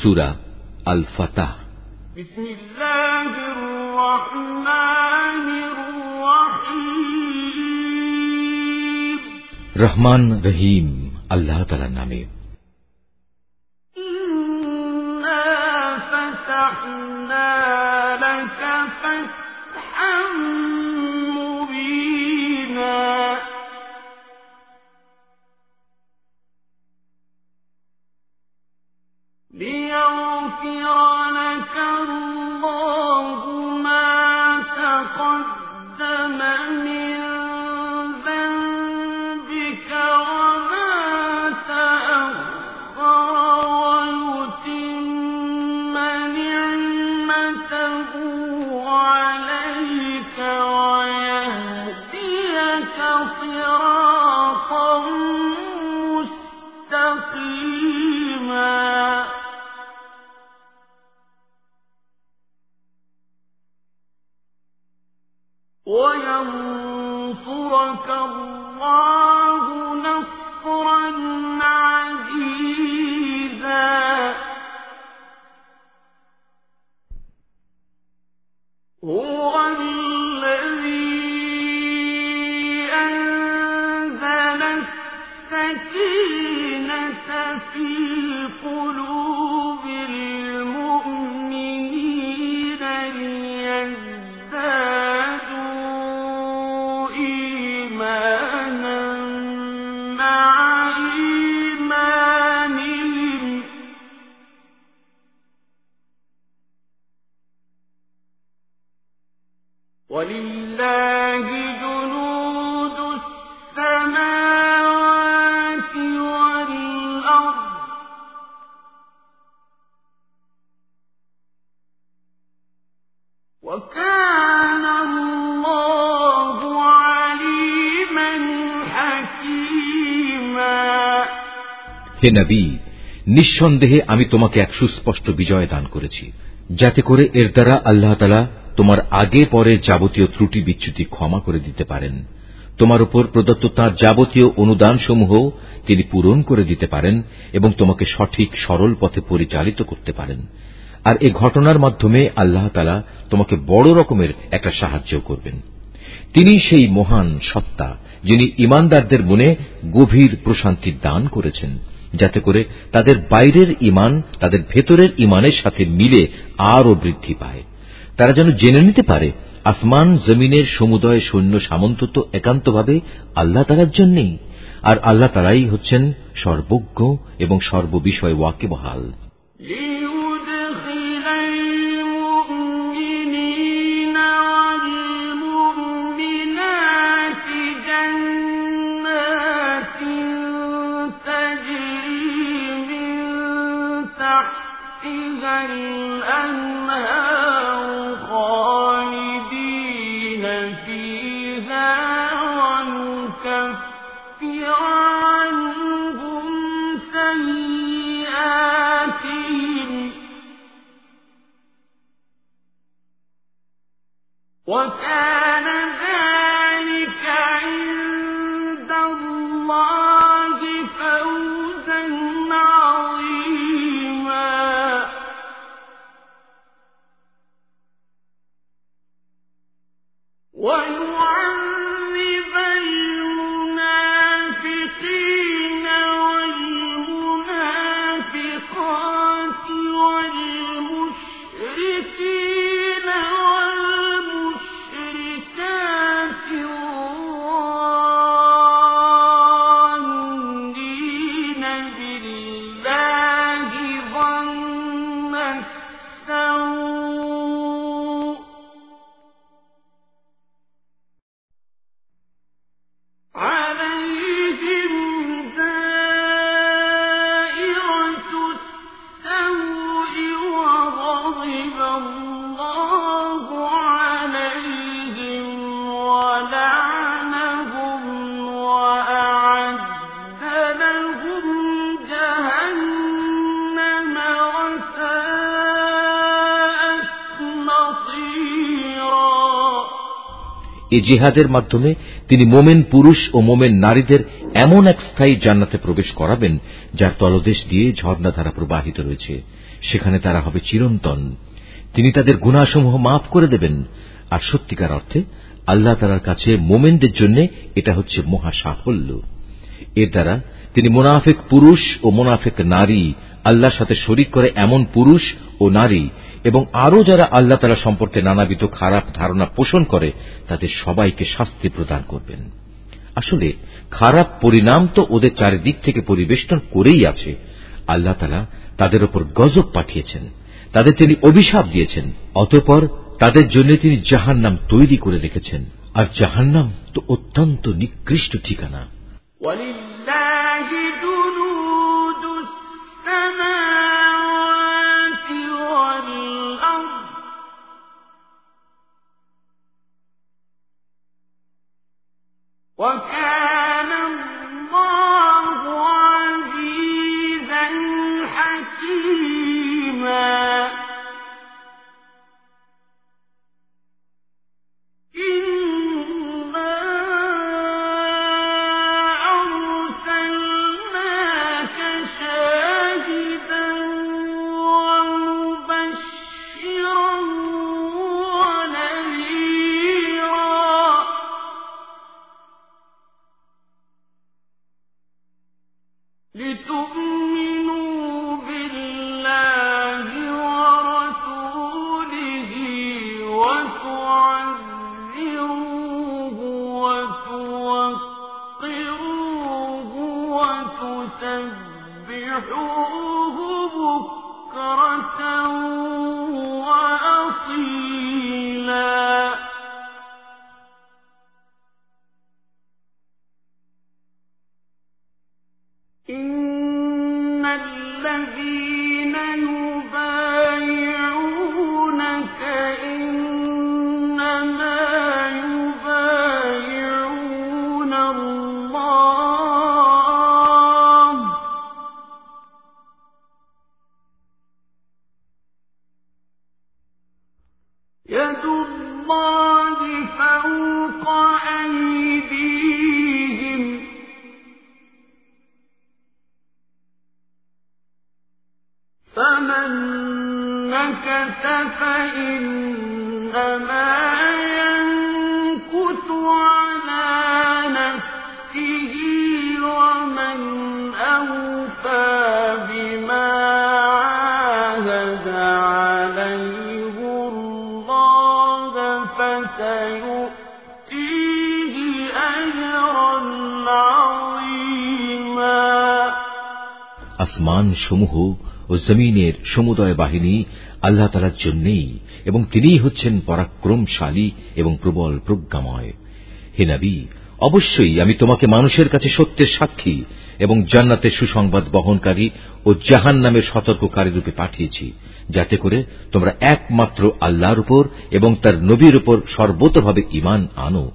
সুরা আল ফাতাহ রহমান রহিম আল্লাহ তালার নামে فتحنا لك فتحا لك الله ما تقدم وينصرك الله نصرا হে নবী, নিঃসন্দেহে আমি তোমাকে এক সুস্পষ্ট বিজয় দান করেছি, যাতে করে এর দ্বারা আল্লাহ তালা তোমার আগে পরে যাবতীয় ত্রুটি বিচ্যুতি ক্ষমা করে দিতে পারেন। তোমার উপর প্রদত্ত তাঁর যাবতীয় অনুদানসমূহ তিনি পূরণ করে দিতে পারেন এবং তোমাকে সঠিক সরল পথে পরিচালিত করতে পারেন। আর এ ঘটনার মাধ্যমে আল্লাহ তালা তোমাকে বড় রকমের একটা সাহায্য করবেন। তিনি সেই মহান সত্তা যিনি ইমানদারদের মনে গভীর প্রশান্তি দান করেছেন। যাতে করে তাদের বাইরের ইমান তাদের ভেতরের ইমানের সাথে মিলে আরও বৃদ্ধি পায়। তারা যেন জেনে নিতে পারে, আসমান জমিনের সমুদয় সৈন্য সামন্ত তো একান্তভাবে আল্লাহ তালার জন্যেই। আর আল্লাহ তালাই হচ্ছেন সর্বজ্ঞ এবং সর্ববিষয় ওয়াকে خالدين فيها ونكفر এ জেহাদের মাধ্যমে তিনি মোমেন পুরুষ ও মোমেন নারীদের এমন এক স্থায়ী জান্নাতে প্রবেশ করাবেন, যার তলদেশ দিয়ে ঝর্ণাধারা প্রবাহিত রয়েছে। সেখানে তারা হবে চিরন্তন। তিনি তাদের গুণাসমূহ মাফ করে দেবেন। আর সত্যিকার অর্থে আল্লাহ তালার কাছে মোমেনদের জন্য এটা হচ্ছে মহা সাফল্য এর দ্বারা তিনি মোনাফেক পুরুষ ও মোনাফেক নারী আল্লাহর সাথে শরিক করে এমন পুরুষ ও নারী এবং আরও যারা আল্লাহ তালা সম্পর্কে নানাবিধ খারাপ ধারণা পোষণ করে, তাদের সবাইকে শাস্তি প্রদান করবেন। আসলে খারাপ পরিণাম তো ওদের চারিদিক থেকে পরিবেষ্টন করেই আছে। আল্লাহ তালা তাদের ওপর গজব পাঠিয়েছেন। তাদের তিনি অভিশাপ দিয়েছেন। অতপর তাদের জন্য তিনি জাহান নাম তৈরি করে রেখেছেন। আর জাহান নাম তো অত্যন্ত নিকৃষ্ট ঠিকানা। وكان الله فسبحوه بكرة وأصيلا সমূহ ও জমিনের সমুদয় বাহিনী আল্লাহ তালার জন্যেই এবং তিনিই হচ্ছেন পরাক্রমশালী এবং প্রবল প্রজ্ঞাময়। হে নবী অবশ্যই আমি তোমাকে মানুষের কাছে সত্যের সাক্ষী এবং জান্নাতের সুসংবাদ বহনকারী ও জাহান নামের সতর্ককারী রূপে পাঠিয়েছি, যাতে করে তোমরা একমাত্র আল্লাহর উপর এবং তার নবীর উপর সর্বতভাবে ইমান আনো।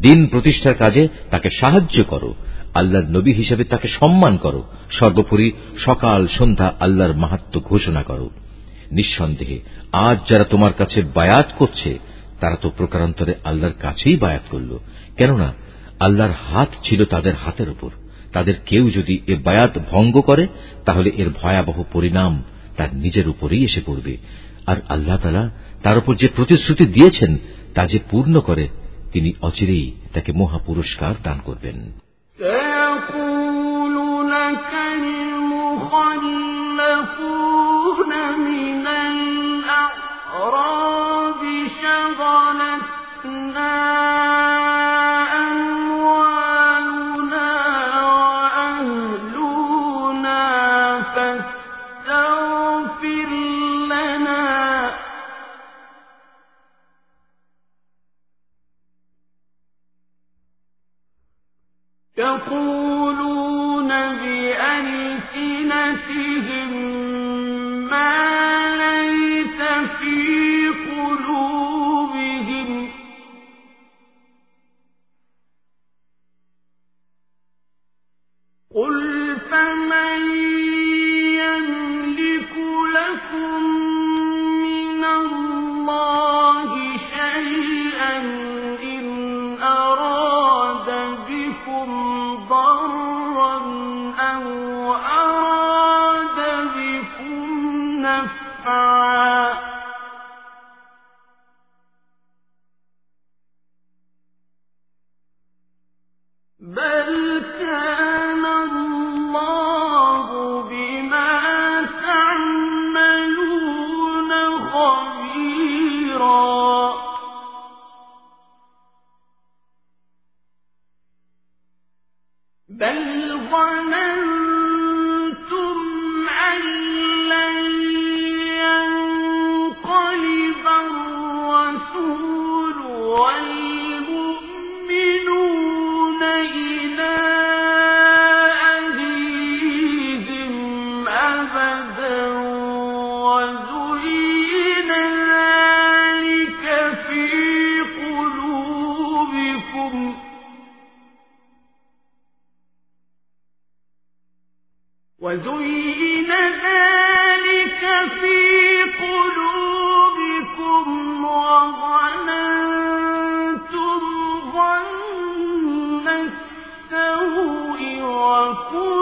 দিন প্রতিষ্ঠার কাজে তাকে সাহায্য করো, আল্লাহর নবী হিসেবে তাকে সম্মান করো, সর্বোপরি সকাল সন্ধ্যা আল্লাহর মাহাত্ম ঘোষণা করো। নিঃসন্দেহে, আজ যারা তোমার কাছে বায়াত করছে, তারা তো প্রকারান্তরে আল্লাহর কাছেই বায়াত করল। কেননা আল্লাহর হাত ছিল তাদের হাতের উপর তাদের কেউ যদি এ বায়াত ভঙ্গ করে তাহলে এর ভয়াবহ পরিণাম তার নিজের উপরেই এসে পড়বে আর আল্লাহ তালা তার উপর যে প্রতিশ্রুতি দিয়েছেন তা যে পূর্ণ করে তিনি অচিরেই তাকে মহা পুরস্কার দান করবেন سيقول لك المخلفون نفعا وكنتم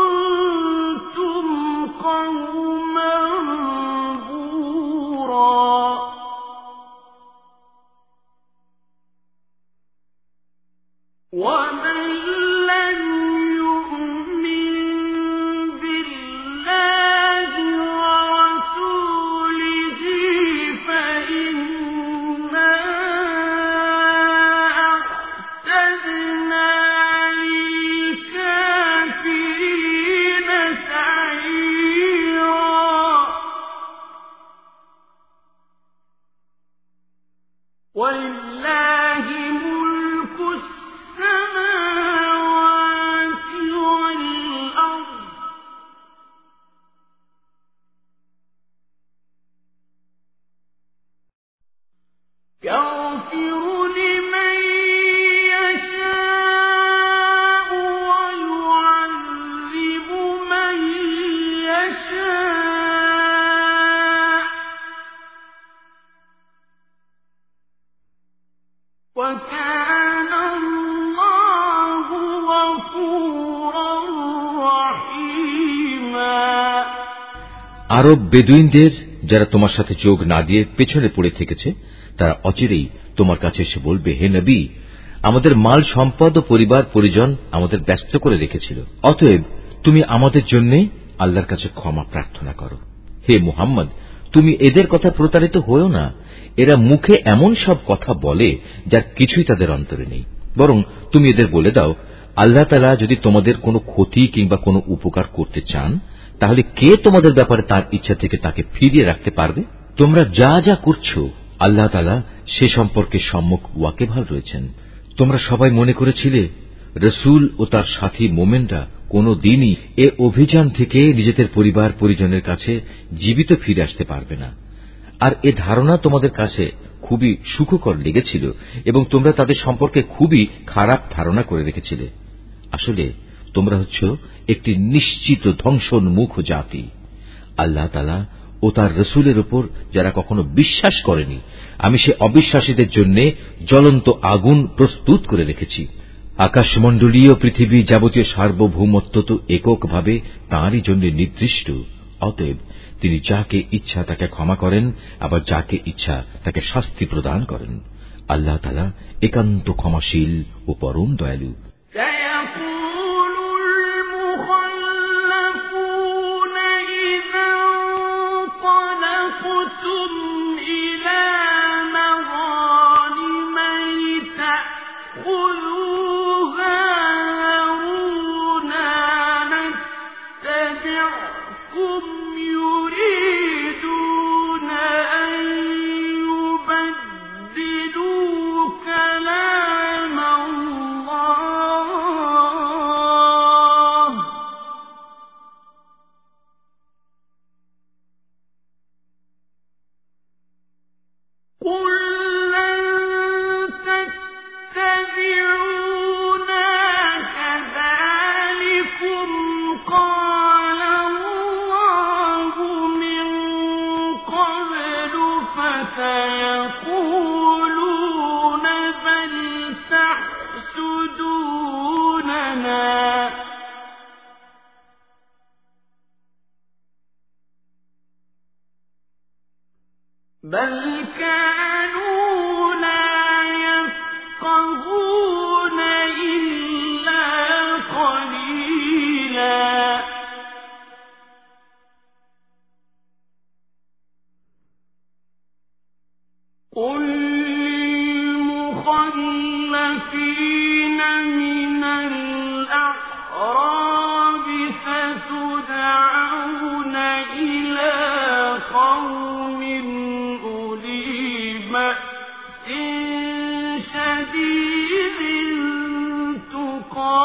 আরব বেদুইনদের যারা তোমার সাথে যোগ না দিয়ে পেছনে পড়ে থেকেছে, তারা অচিরেই তোমার কাছে এসে বলবে, হে নবী, আমাদের মাল সম্পদ ও পরিবার পরিজন আমাদের ব্যস্ত করে রেখেছিল। অতএব তুমি আমাদের জন্য আল্লাহর কাছে ক্ষমা প্রার্থনা করো। হে মুহাম্মদ, তুমি এদের কথা প্রতারিত হয়েও না। এরা মুখে এমন সব কথা বলে যার কিছুই তাদের অন্তরে নেই। বরং তুমি এদের বলে দাও, আল্লাহ তালা যদি তোমাদের কোনো ক্ষতি কিংবা কোনো উপকার করতে চান তাহলে কে তোমাদের ব্যাপারে তার ইচ্ছা থেকে তাকে ফিরিয়ে রাখতে পারবে? তোমরা যা যা করছ, আল্লাহ তালা সে সম্পর্কে সম্মুখ ওয়াকেভাল রয়েছেন। তোমরা সবাই মনে করেছিলে, রসুল ও তার সাথী মোমেনরা কোনো দিনই এ অভিযান থেকে নিজেদের পরিবার, পরিজনের কাছে জীবিত ফিরে আসতে পারবে না। আর এ ধারণা তোমাদের কাছে খুবই সুখকর লেগেছিল এবং তোমরা তাদের সম্পর্কে খুবই খারাপ ধারণা করে রেখেছিলে। আসলে তোমরা হচ্ছ একটি নিশ্চিত ধ্বংসোন্মুখ জাতি। আল্লাহ তালা ও তার রসুলের উপর যারা কখনো বিশ্বাস করেনি, আমি সে অবিশ্বাসীদের জন্য জ্বলন্ত আগুন প্রস্তুত করে রেখেছি। আকাশমণ্ডলীয় পৃথিবী যাবতীয় সার্বভৌমত্ব তো এককভাবে তাঁরই জন্য নির্দিষ্ট, অতএব তিনি যাকে ইচ্ছা তাকে ক্ষমা করেন, আবার যাকে ইচ্ছা তাকে শাস্তি প্রদান করেন। আল্লাহ তালা একান্ত ক্ষমাশীল ও পরম দয়ালু। أَنفُسُهُمْ شديد تقاتلونهم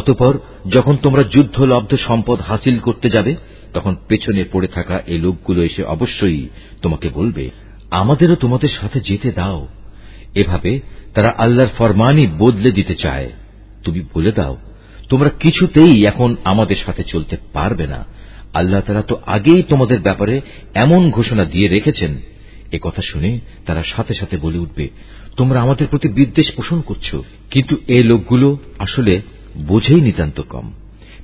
অতপর যখন তোমরা যুদ্ধলব্ধ সম্পদ হাসিল করতে যাবে, তখন পেছনে পড়ে থাকা এই লোকগুলো এসে অবশ্যই তোমাকে বলবে, আমাদেরও তোমাদের সাথে যেতে দাও। এভাবে তারা আল্লাহর ফরমানই বদলে দিতে চায়। তুমি বলে দাও, তোমরা কিছুতেই এখন আমাদের সাথে চলতে পারবে না। আল্লাহ তারা তো আগেই তোমাদের ব্যাপারে এমন ঘোষণা দিয়ে রেখেছেন। এ কথা শুনে তারা সাথে সাথে বলে উঠবে, তোমরা আমাদের প্রতি বিদ্বেষ পোষণ করছ। কিন্তু এই লোকগুলো আসলে বোঝেই নিতান্ত কম।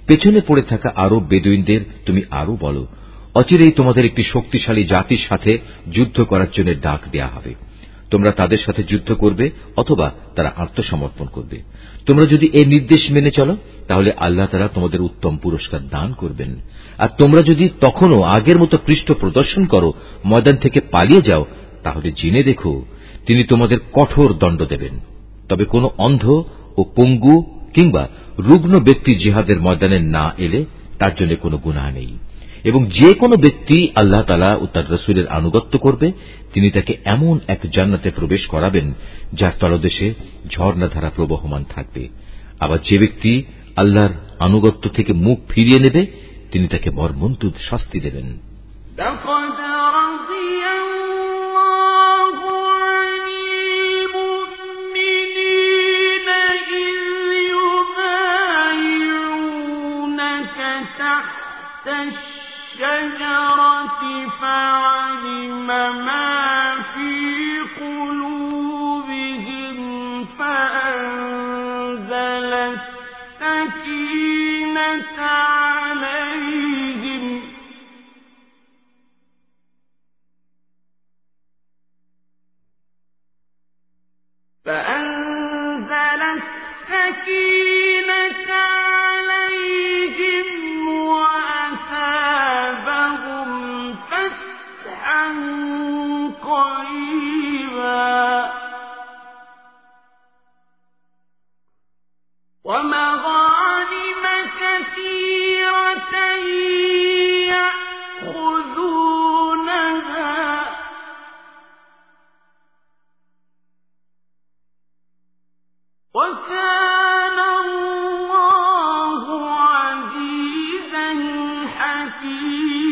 পেছনে পড়ে থাকা আরব বেদুইনদের তুমি আরও বলো, অচিরেই তোমাদের একটি শক্তিশালী জাতির সাথে যুদ্ধ করার জন্য ডাক দেয়া হবে। তোমরা তাদের সাথে যুদ্ধ করবে অথবা তারা আত্মসমর্পণ করবে। তোমরা যদি এই নির্দেশ মেনে চলো, তাহলে আল্লাহ তারা তোমাদের উত্তম পুরস্কার দান করবেন। আর তোমরা যদি তখনও আগের মতো পৃষ্ঠ প্রদর্শন করো, ময়দান থেকে পালিয়ে যাও, তাহলে জেনে দেখো, তিনি তোমাদের কঠোর দণ্ড দেবেন। তবে কোনো অন্ধ ও পঙ্গু কিংবা রুগ্ন ব্যক্তি জিহাদের ময়দানে না এলে তার জন্য কোনো গুনাহ নেই। এবং যে কোনো ব্যক্তি আল্লাহ তালা ও তার রসুলের আনুগত্য করবে, তিনি তাকে এমন এক জান্নাতে প্রবেশ করাবেন যার তলদেশে ঝর্ণাধারা প্রবহমান থাকবে। আবার যে ব্যক্তি আল্লাহর আনুগত্য থেকে মুখ ফিরিয়ে নেবে, তিনি তাকে মর্মন্তুদ শাস্তি দেবেন। الشجرة فعلم ما فيه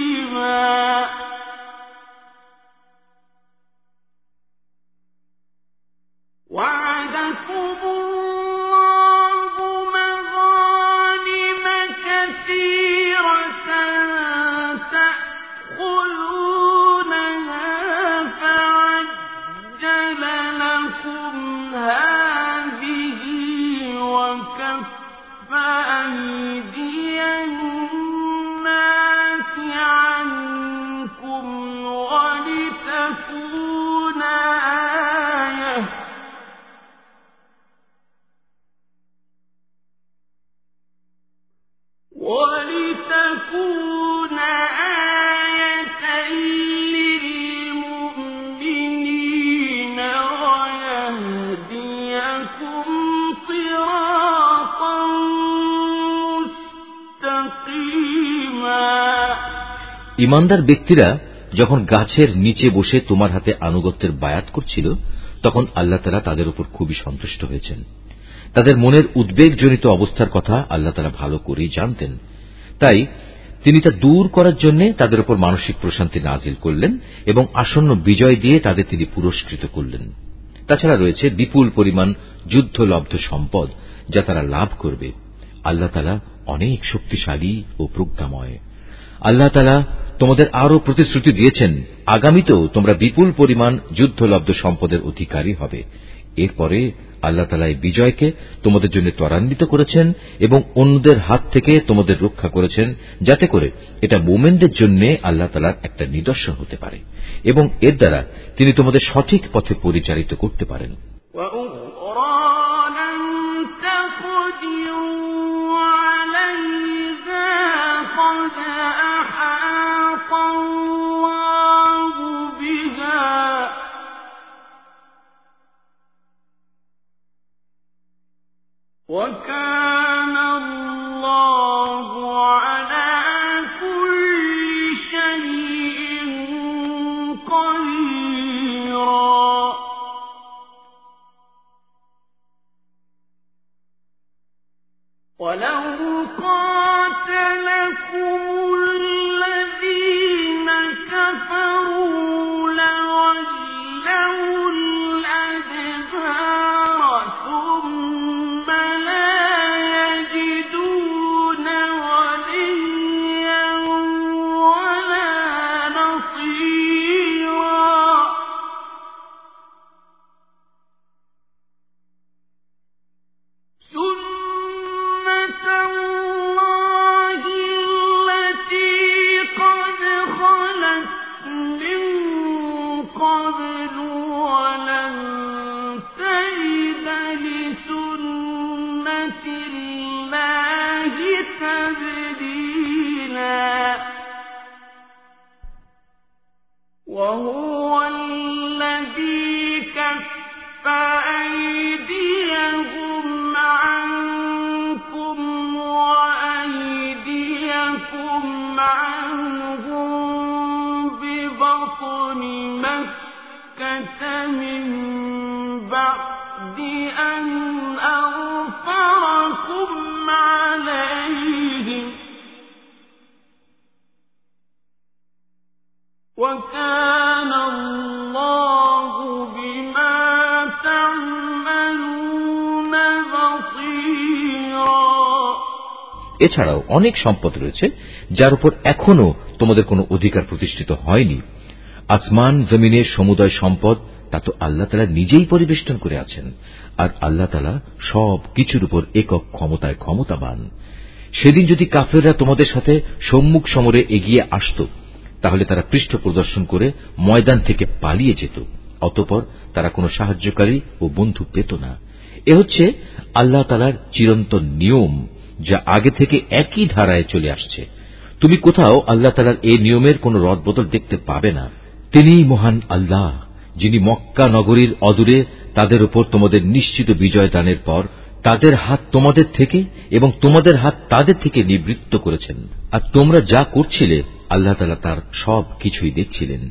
ইমানদার ব্যক্তিরা যখন গাছের নিচে বসে তোমার হাতে আনুগত্যের বায়াত করছিল, তখন আল্লাহ তালা তাদের উপর খুবই সন্তুষ্ট হয়েছেন। তাদের মনের উদ্বেগজনিত অবস্থার কথা আল্লাহ তালা ভালো করেই জানতেন। তাই তিনি তা দূর করার জন্য তাদের উপর মানসিক প্রশান্তি নাজিল করলেন এবং আসন্ন বিজয় দিয়ে তাদের তিনি পুরস্কৃত করলেন। তাছাড়া রয়েছে বিপুল পরিমাণ যুদ্ধলব্ধ সম্পদ যা তারা লাভ করবে। আল্লাহ তালা অনেক শক্তিশালী ও প্রজ্ঞাময়। আল্লাহ তালা তোমাদের আরও প্রতিশ্রুতি দিয়েছেন, আগামীতেও তোমরা বিপুল পরিমাণ যুদ্ধলব্ধ সম্পদের অধিকারী হবে। এরপরে আল্লাহ তালা এই বিজয়কে তোমাদের জন্য ত্বরান্বিত করেছেন এবং অন্যদের হাত থেকে তোমাদের রক্ষা করেছেন, যাতে করে এটা মোমেনদের জন্য আল্লাহ তালার একটা নিদর্শন হতে পারে এবং এর দ্বারা তিনি তোমাদের সঠিক পথে পরিচালিত করতে পারেন। وكان كف أيديهم عنكم عنهم ببطن مكة من بعد أن عليهم وكان الله এছাড়াও অনেক সম্পদ রয়েছে, যার উপর এখনও তোমাদের কোনো অধিকার প্রতিষ্ঠিত হয়নি। আসমান জমিনের সমুদয় সম্পদ, তা তো আল্লাহ তালা নিজেই পরিবেষ্টন করে আছেন, আর আল্লাহ তালা সব কিছুর উপর একক ক্ষমতায় ক্ষমতাবান। সেদিন যদি কাফেররা তোমাদের সাথে সম্মুখ সমরে এগিয়ে আসত, তাহলে তারা পৃষ্ঠ প্রদর্শন করে ময়দান থেকে পালিয়ে যেত, অতপর তারা কোনো সাহায্যকারী ও বন্ধু পেত না। এ হচ্ছে আল্লাহ তালার চিরন্তন নিয়ম। যা আগে থেকে একই ধারায় চলে আসছে। তুমি কোথাও আল্লাহ তালার এই নিয়মের কোন রদবদল দেখতে পাবে না। তিনিই মহান আল্লাহ, যিনি মক্কা নগরীর অদূরে তাদের উপর তোমাদের নিশ্চিত বিজয় দানের পর তাদের হাত তোমাদের থেকে এবং তোমাদের হাত তাদের থেকে নিবৃত্ত করেছেন। আর তোমরা যা করছিলে, আল্লাহ তালা তার সব কিছুই দেখছিলেন।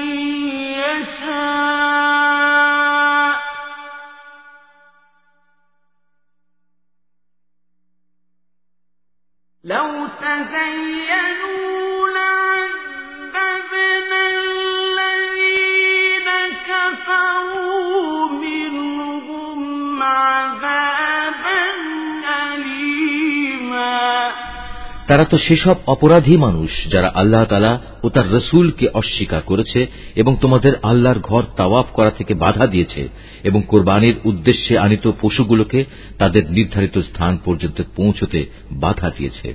তারা তো সেসব অপরাধী মানুষ যারা আল্লাহ তালা ও তার রসুলকে অস্বীকার করেছে এবং তোমাদের আল্লাহর ঘর তাওয়াফ করা থেকে বাধা দিয়েছে এবং কোরবানির উদ্দেশ্যে আনিত পশুগুলোকে তাদের নির্ধারিত স্থান পর্যন্ত পৌঁছতে বাধা দিয়েছে।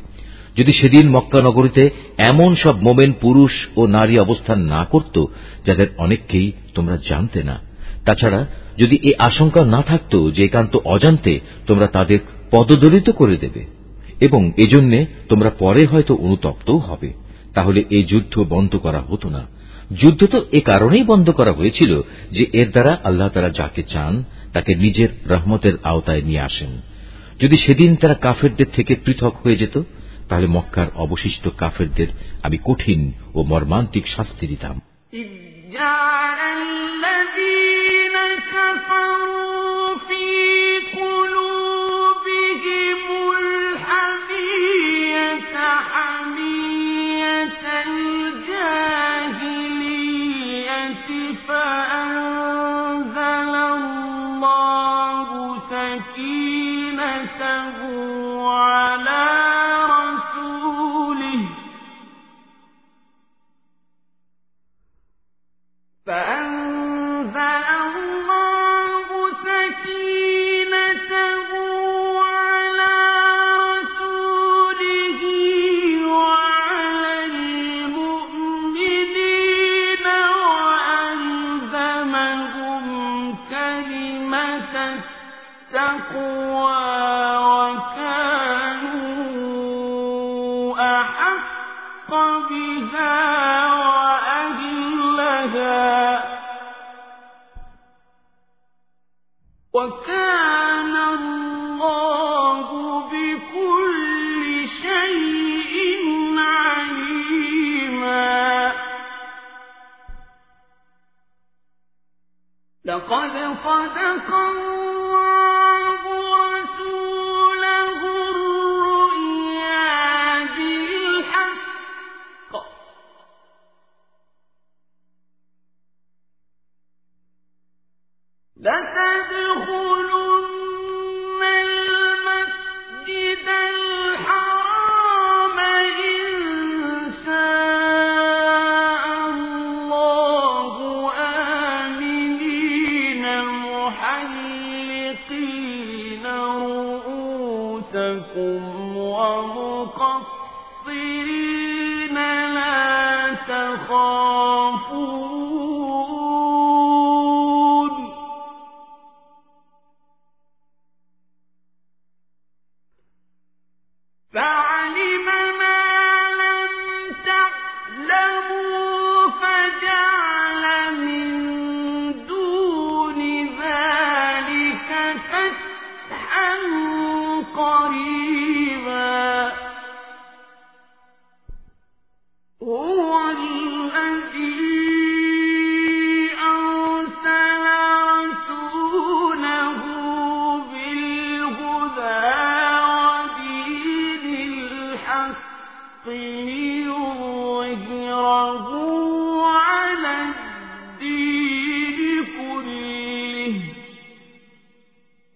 যদি সেদিন মক্কা নগরীতে এমন সব মোমেন পুরুষ ও নারী অবস্থান না করত, যাদের অনেককেই তোমরা জানতে না। তাছাড়া যদি এ আশঙ্কা না থাকত যে একান্ত অজান্তে তোমরা তাদের পদদলিত করে দেবে, এবং এজন্য তোমরা পরে হয়তো অনুতপ্তও হবে, তাহলে এই যুদ্ধ বন্ধ করা হতো না। যুদ্ধ তো এ কারণেই বন্ধ করা হয়েছিল যে এর দ্বারা আল্লাহ তারা যাকে চান, তাকে নিজের রহমতের আওতায় নিয়ে আসেন। যদি সেদিন তারা কাফেরদের থেকে পৃথক হয়ে যেত তাহলে মক্কার অবশিষ্ট কাফেরদের আমি কঠিন ও মর্মান্তিক শাস্তি দিতাম। فأنزل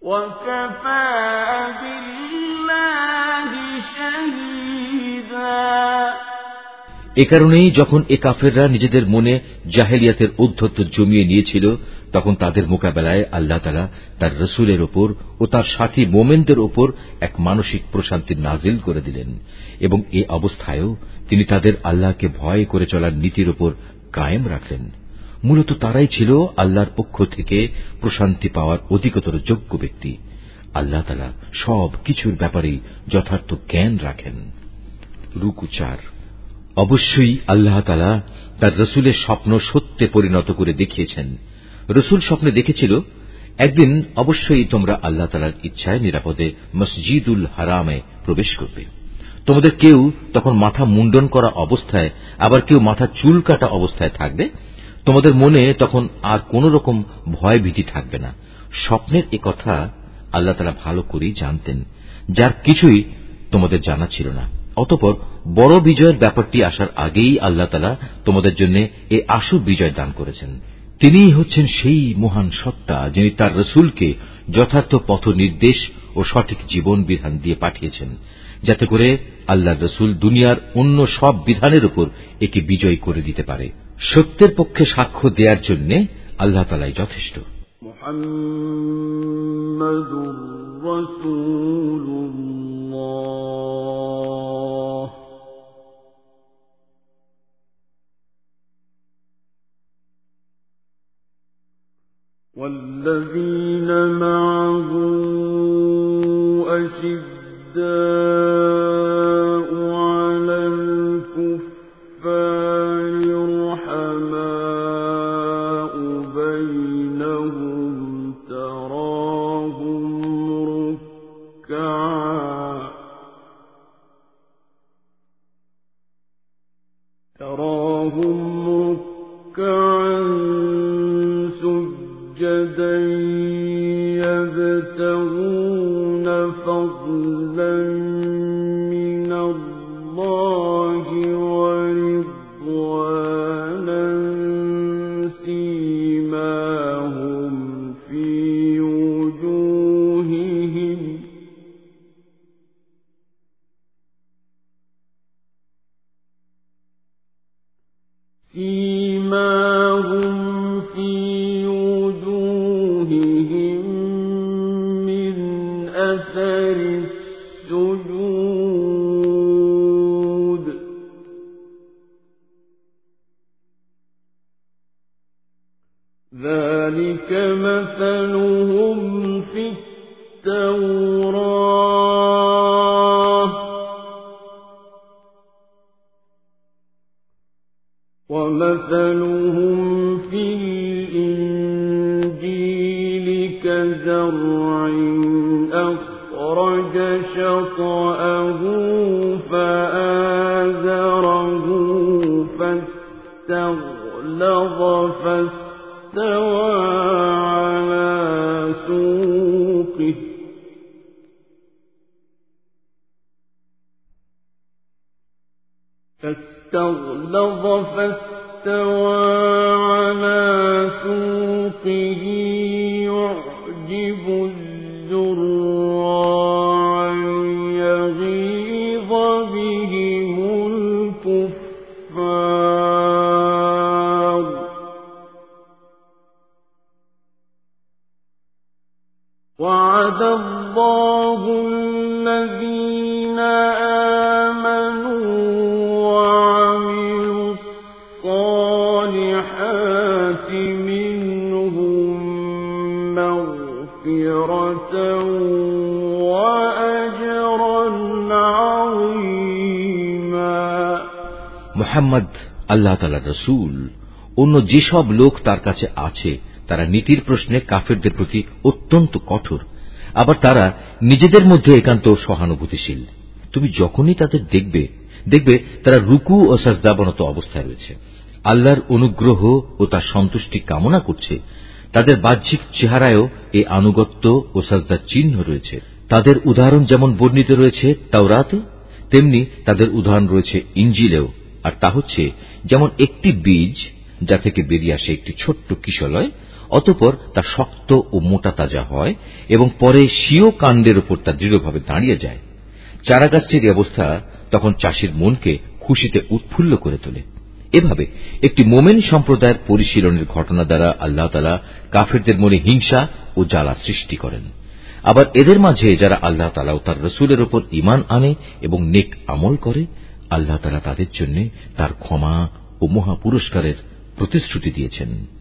وكفى بالله شهيدا এ কারণেই যখন এ কাফেররা নিজেদের মনে জাহেলিয়াতের উদ্ধত্ত জমিয়ে নিয়েছিল তখন তাদের মোকাবেলায় আল্লাহ তালা তার রসুলের ওপর ও তার সাথী মোমেনদের ওপর এক মানসিক প্রশান্তি নাজিল করে দিলেন এবং এ অবস্থায়ও তিনি তাদের আল্লাহকে ভয় করে চলার নীতির ওপর কায়েম রাখলেন মূলত তারাই ছিল আল্লাহর পক্ষ থেকে প্রশান্তি পাওয়ার অধিকতর যোগ্য ব্যক্তি। আল্লাহ তালা সব কিছুর ব্যাপারেই যথার্থ জ্ঞান রাখেন। রুকু চার। অবশ্যই আল্লাহ তালা তার রসুলের স্বপ্ন সত্যে পরিণত করে দেখিয়েছেন। রসুল স্বপ্নে দেখেছিল, একদিন অবশ্যই তোমরা আল্লাহ তালার ইচ্ছায় নিরাপদে মসজিদুল হারামে প্রবেশ করবে। তোমাদের কেউ তখন মাথা মুন্ডন করা অবস্থায়, আবার কেউ মাথা চুল কাটা অবস্থায় থাকবে? তোমাদের মনে তখন আর কোন রকম ভয় ভীতি থাকবে না। স্বপ্নের এ কথা আল্লাহ তালা ভালো করেই জানতেন, যার কিছুই তোমাদের জানা ছিল না। অতপর বড় বিজয়ের ব্যাপারটি আসার আগেই আল্লাহ তালা তোমাদের জন্য এ আশু বিজয় দান করেছেন। তিনিই হচ্ছেন সেই মহান সত্তা যিনি তার রসুলকে যথার্থ পথ নির্দেশ ও সঠিক জীবন বিধান দিয়ে পাঠিয়েছেন, যাতে করে আল্লাহ রসুল দুনিয়ার অন্য সব বিধানের উপর একে বিজয় করে দিতে পারে। সত্যের পক্ষে সাক্ষ্য দেওয়ার জন্য আল্লাহ তালাই যথেষ্ট والذين معه أشداء فضلا أخرج شطأه فآذره فاستغلظ فاستوى على سوقه. فاستغلظ فاستوى রসুল, অন্য যেসব লোক তার কাছে আছে, তারা নীতির প্রশ্নে কাফেরদের প্রতি অত্যন্ত কঠোর। আবার তারা নিজেদের মধ্যে একান্ত সহানুভূতিশীল। তুমি যখনই তাদের দেখবে দেখবে তারা রুকু ও সাজদাবনত অবস্থায় রয়েছে। আল্লাহর অনুগ্রহ ও তার সন্তুষ্টি কামনা করছে। তাদের বাহ্যিক চেহারায়ও এই আনুগত্য ও সাজদার চিহ্ন রয়েছে। তাদের উদাহরণ যেমন বর্ণিত রয়েছে তাওরাতে, তেমনি তাদের উদাহরণ রয়েছে ইঞ্জিলেও আর তা হচ্ছে যেমন একটি বীজ, যা থেকে বেরিয়ে আসে একটি ছোট্ট কিশলয়, অতপর তা শক্ত ও মোটা তাজা হয় এবং পরে স্বীয় কাণ্ডের উপর তা দৃঢ়ভাবে দাঁড়িয়ে যায়। চারাগাছটির অবস্থা তখন চাষির মনকে খুশিতে উৎফুল্ল করে তোলে। এভাবে একটি মোমেন সম্প্রদায়ের পরিশীলনের ঘটনা দ্বারা আল্লাহ তালা কাফেরদের মনে হিংসা ও জ্বালা সৃষ্টি করেন। আবার এদের মাঝে যারা আল্লাহ তালা ও তার রসুলের ওপর ইমান আনে এবং নেক আমল করে আল্লাহ তালা তাদের জন্য তার ক্ষমা ও মহাপুরস্কারের প্রতিশ্রুতি দিয়েছেন।